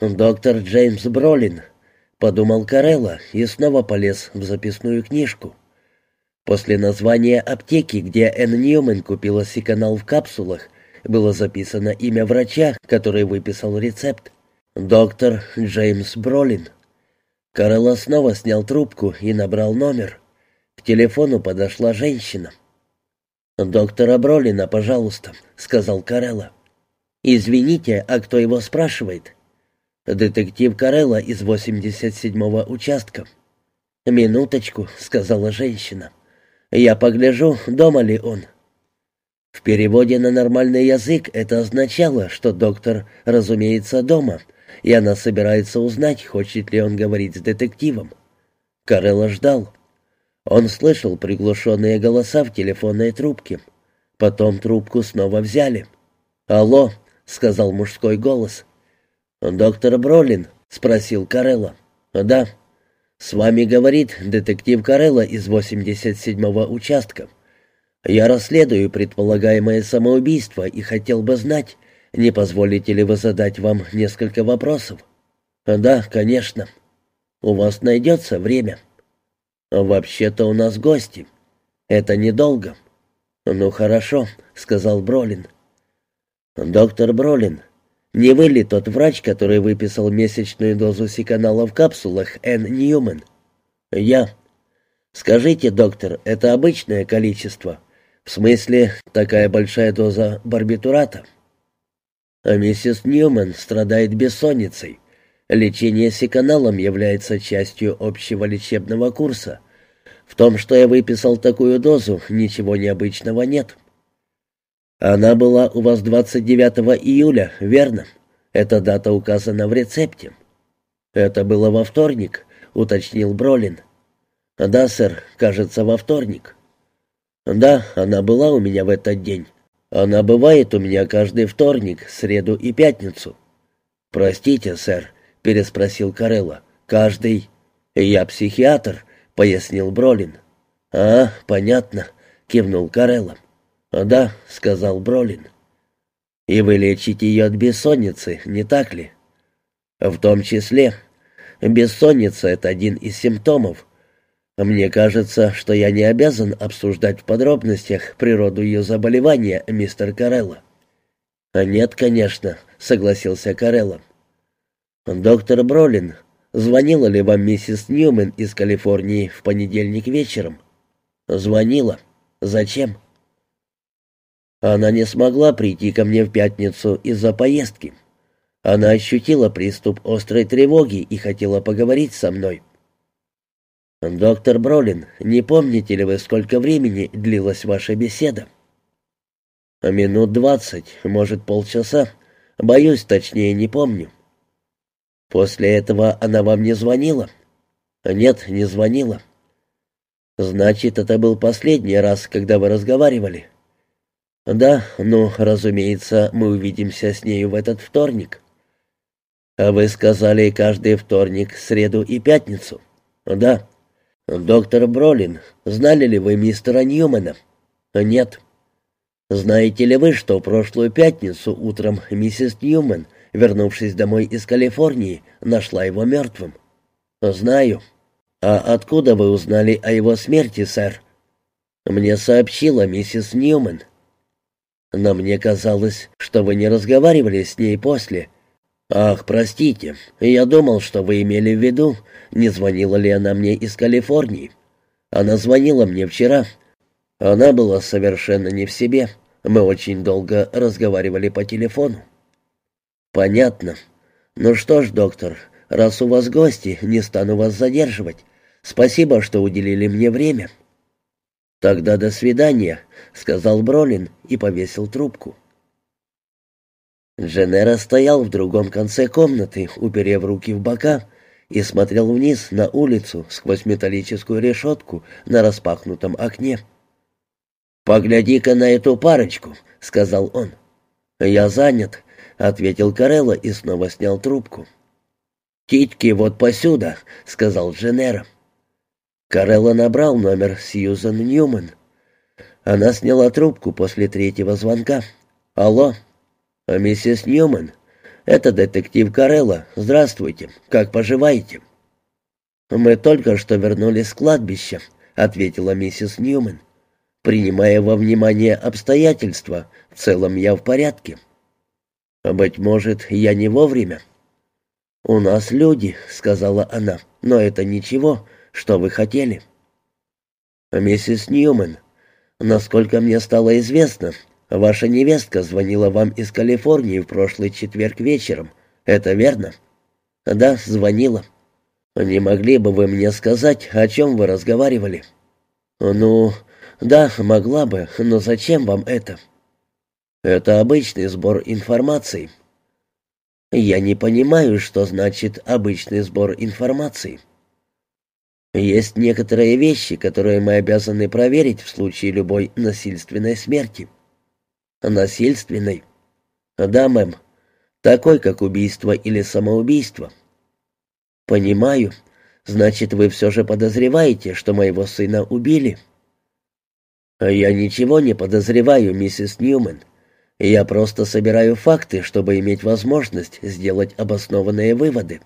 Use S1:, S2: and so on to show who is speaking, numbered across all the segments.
S1: «Доктор Джеймс Бролин», — подумал Карелла и снова полез в записную книжку. После названия аптеки, где Энн Ньюман купила сиканал в капсулах, было записано имя врача, который выписал рецепт. Доктор Джеймс Бролин. Карелла снова снял трубку и набрал номер. К телефону подошла женщина. «Доктора Бролина, пожалуйста», — сказал Карелла. «Извините, а кто его спрашивает?» «Детектив Карелла из 87-го участка». «Минуточку», — сказала женщина. «Я погляжу, дома ли он». В переводе на нормальный язык это означало, что доктор, разумеется, дома, и она собирается узнать, хочет ли он говорить с детективом. Карелла ждал. Он слышал приглушенные голоса в телефонной трубке. Потом трубку снова взяли. «Алло», — сказал мужской голос. «Доктор Бролин?» — спросил Карелла. «Да». «С вами говорит детектив Карелла из 87-го участка. Я расследую предполагаемое самоубийство и хотел бы знать, не позволите ли вы задать вам несколько вопросов?» «Да, конечно. У вас найдется время?» «Вообще-то у нас гости. Это недолго». «Ну хорошо», — сказал Бролин. «Доктор Бролин, не вы ли тот врач, который выписал месячную дозу сиканала в капсулах Н. Ньюман?» «Я». «Скажите, доктор, это обычное количество?» «В смысле, такая большая доза барбитурата?» А миссис Ньюман страдает бессонницей. Лечение секаналом является частью общего лечебного курса. В том, что я выписал такую дозу, ничего необычного нет. Она была у вас 29 июля, верно? Эта дата указана в рецепте. Это было во вторник, уточнил Бролин. Да, сэр, кажется, во вторник. Да, она была у меня в этот день. Она бывает у меня каждый вторник, среду и пятницу. Простите, сэр, переспросил Карелла. Каждый. Я психиатр, пояснил Бролин. А, понятно, кивнул Карелла. Да, сказал Бролин. И вы лечите ее от бессонницы, не так ли? В том числе. Бессонница — это один из симптомов, мне кажется, что я не обязан обсуждать в подробностях природу ее заболевания, мистер Карелло. Нет, конечно, согласился Карелло. Доктор Бролин, звонила ли вам миссис Ньюмен из Калифорнии в понедельник вечером? Звонила. Зачем? Она не смогла прийти ко мне в пятницу из-за поездки. Она ощутила приступ острой тревоги и хотела поговорить со мной. «Доктор Бролин, не помните ли вы, сколько времени длилась ваша беседа?» «Минут двадцать, может, полчаса. Боюсь, точнее не помню». «После этого она вам не звонила?» «Нет, не звонила». «Значит, это был последний раз, когда вы разговаривали?» «Да, ну, разумеется, мы увидимся с нею в этот вторник». «А вы сказали каждый вторник, среду и пятницу?» «Да». «Доктор Бролин, знали ли вы мистера Ньюмана?» «Нет». «Знаете ли вы, что прошлую пятницу утром миссис Ньюман, вернувшись домой из Калифорнии, нашла его мертвым?» «Знаю». «А откуда вы узнали о его смерти, сэр?» «Мне сообщила миссис Ньюман». «Но мне казалось, что вы не разговаривали с ней после». «Ах, простите, я думал, что вы имели в виду, не звонила ли она мне из Калифорнии. Она звонила мне вчера. Она была совершенно не в себе. Мы очень долго разговаривали по телефону». «Понятно. Ну что ж, доктор, раз у вас гости, не стану вас задерживать. Спасибо, что уделили мне время». «Тогда до свидания», — сказал Бролин и повесил трубку. Дженера стоял в другом конце комнаты, уперев руки в бока, и смотрел вниз на улицу сквозь металлическую решетку на распахнутом окне. «Погляди-ка на эту парочку», — сказал он. «Я занят», — ответил Карелла и снова снял трубку. «Титьки вот посюда», — сказал Дженера. Карелла набрал номер Сьюзан Ньюман. Она сняла трубку после третьего звонка. «Алло?» «Миссис Ньюман, «Это детектив Карелла. Здравствуйте. Как поживаете?» «Мы только что вернулись с кладбища», — ответила миссис Ньюман. «Принимая во внимание обстоятельства, в целом я в порядке». «Быть может, я не вовремя?» «У нас люди», — сказала она, — «но это ничего. Что вы хотели?» «Миссис Ньюман, насколько мне стало известно, ваша невестка звонила вам из Калифорнии в прошлый четверг вечером. Это верно?» «Да, звонила». «Не могли бы вы мне сказать, о чем вы разговаривали?» «Ну, да, могла бы, но зачем вам это?» «Это обычный сбор информации». «Я не понимаю, что значит обычный сбор информации». «Есть некоторые вещи, которые мы обязаны проверить в случае любой насильственной смерти». «Насильственной?» «Да, мэм. Такой, как убийство или самоубийство». «Понимаю. Значит, вы все же подозреваете, что моего сына убили?» «Я ничего не подозреваю, миссис Ньюман. Я просто собираю факты, чтобы иметь возможность сделать обоснованные выводы».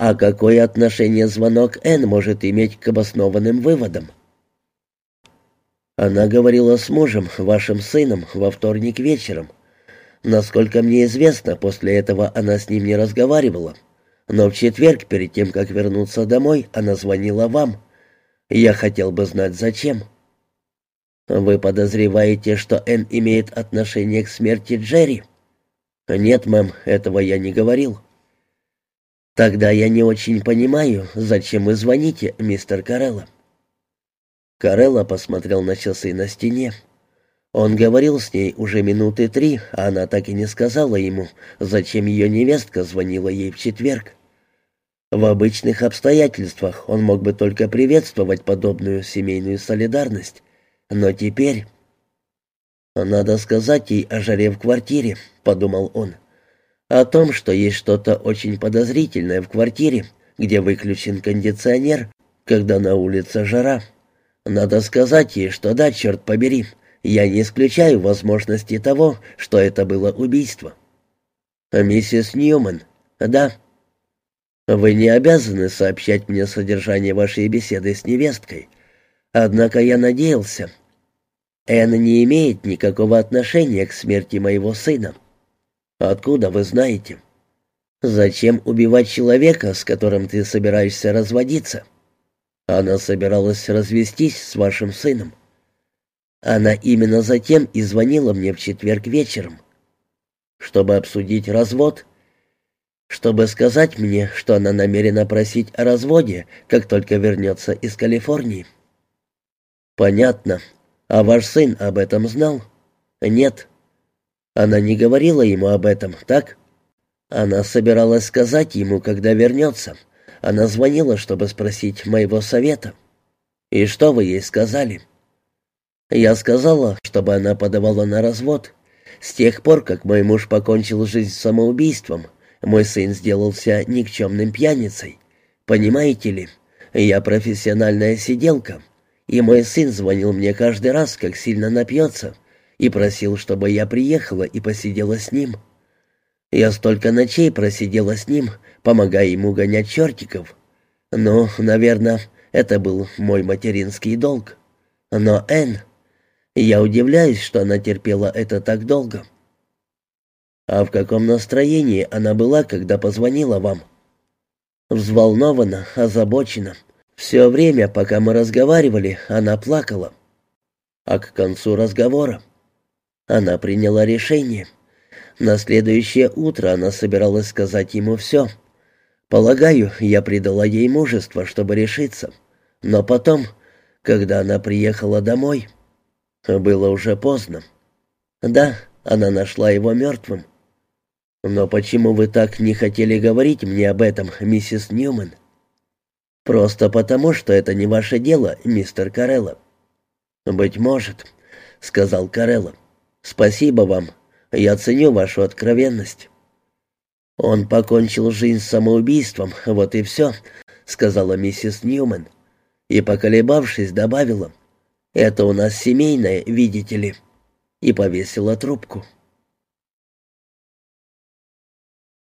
S1: «А какое отношение звонок Н может иметь к обоснованным выводам?» Она говорила с мужем, вашим сыном, во вторник вечером. Насколько мне известно, после этого она с ним не разговаривала. Но в четверг, перед тем, как вернуться домой, она звонила вам. Я хотел бы знать, зачем. Вы подозреваете, что Энн имеет отношение к смерти Джерри? Нет, мэм, этого я не говорил. Тогда я не очень понимаю, зачем вы звоните, мистер Карелла. Карелла посмотрел на часы на стене. Он говорил с ней уже минуты три, а она так и не сказала ему, зачем ее невестка звонила ей в четверг. В обычных обстоятельствах он мог бы только приветствовать подобную семейную солидарность. Но теперь... «Надо сказать ей о жаре в квартире», — подумал он. «О том, что есть что-то очень подозрительное в квартире, где выключен кондиционер, когда на улице жара. Надо сказать ей, что да, черт побери, я не исключаю возможности того, что это было убийство». «Миссис Ньюман?» «Да». Вы не обязаны сообщать мне содержание вашей беседы с невесткой. Однако я надеялся. Энн не имеет никакого отношения к смерти моего сына. Откуда вы знаете? Зачем убивать человека, с которым ты собираешься разводиться? Она собиралась развестись с вашим сыном. Она именно затем и звонила мне в четверг вечером. Чтобы обсудить развод — чтобы сказать мне, что она намерена просить о разводе, как только вернется из Калифорнии. Понятно. А ваш сын об этом знал? Нет. Она не говорила ему об этом, так? Она собиралась сказать ему, когда вернется. Она звонила, чтобы спросить моего совета. И что вы ей сказали? Я сказала, чтобы она подавала на развод. С тех пор, как мой муж покончил жизнь самоубийством, мой сын сделался никчемным пьяницей. Понимаете ли, я профессиональная сиделка, и мой сын звонил мне каждый раз, как сильно напьется, и просил, чтобы я приехала и посидела с ним. Я столько ночей просидела с ним, помогая ему гонять чертиков. Но, наверное, это был мой материнский долг. Но Энн... Я удивляюсь, что она терпела это так долго. «А в каком настроении она была, когда позвонила вам?» «Взволнована, озабочена. Все время, пока мы разговаривали, она плакала. А к концу разговора она приняла решение. На следующее утро она собиралась сказать ему все. Полагаю, я придала ей мужество, чтобы решиться. Но потом, когда она приехала домой, было уже поздно. Да, она нашла его мертвым. «Но почему вы так не хотели говорить мне об этом, миссис Ньюман?» «Просто потому, что это не ваше дело, мистер Карелло». «Быть может», — сказал Карелло. «Спасибо вам. Я ценю вашу откровенность». «Он покончил жизнь самоубийством, вот и все», — сказала миссис Ньюман. И, поколебавшись, добавила, «Это у нас семейное, видите ли», и повесила трубку.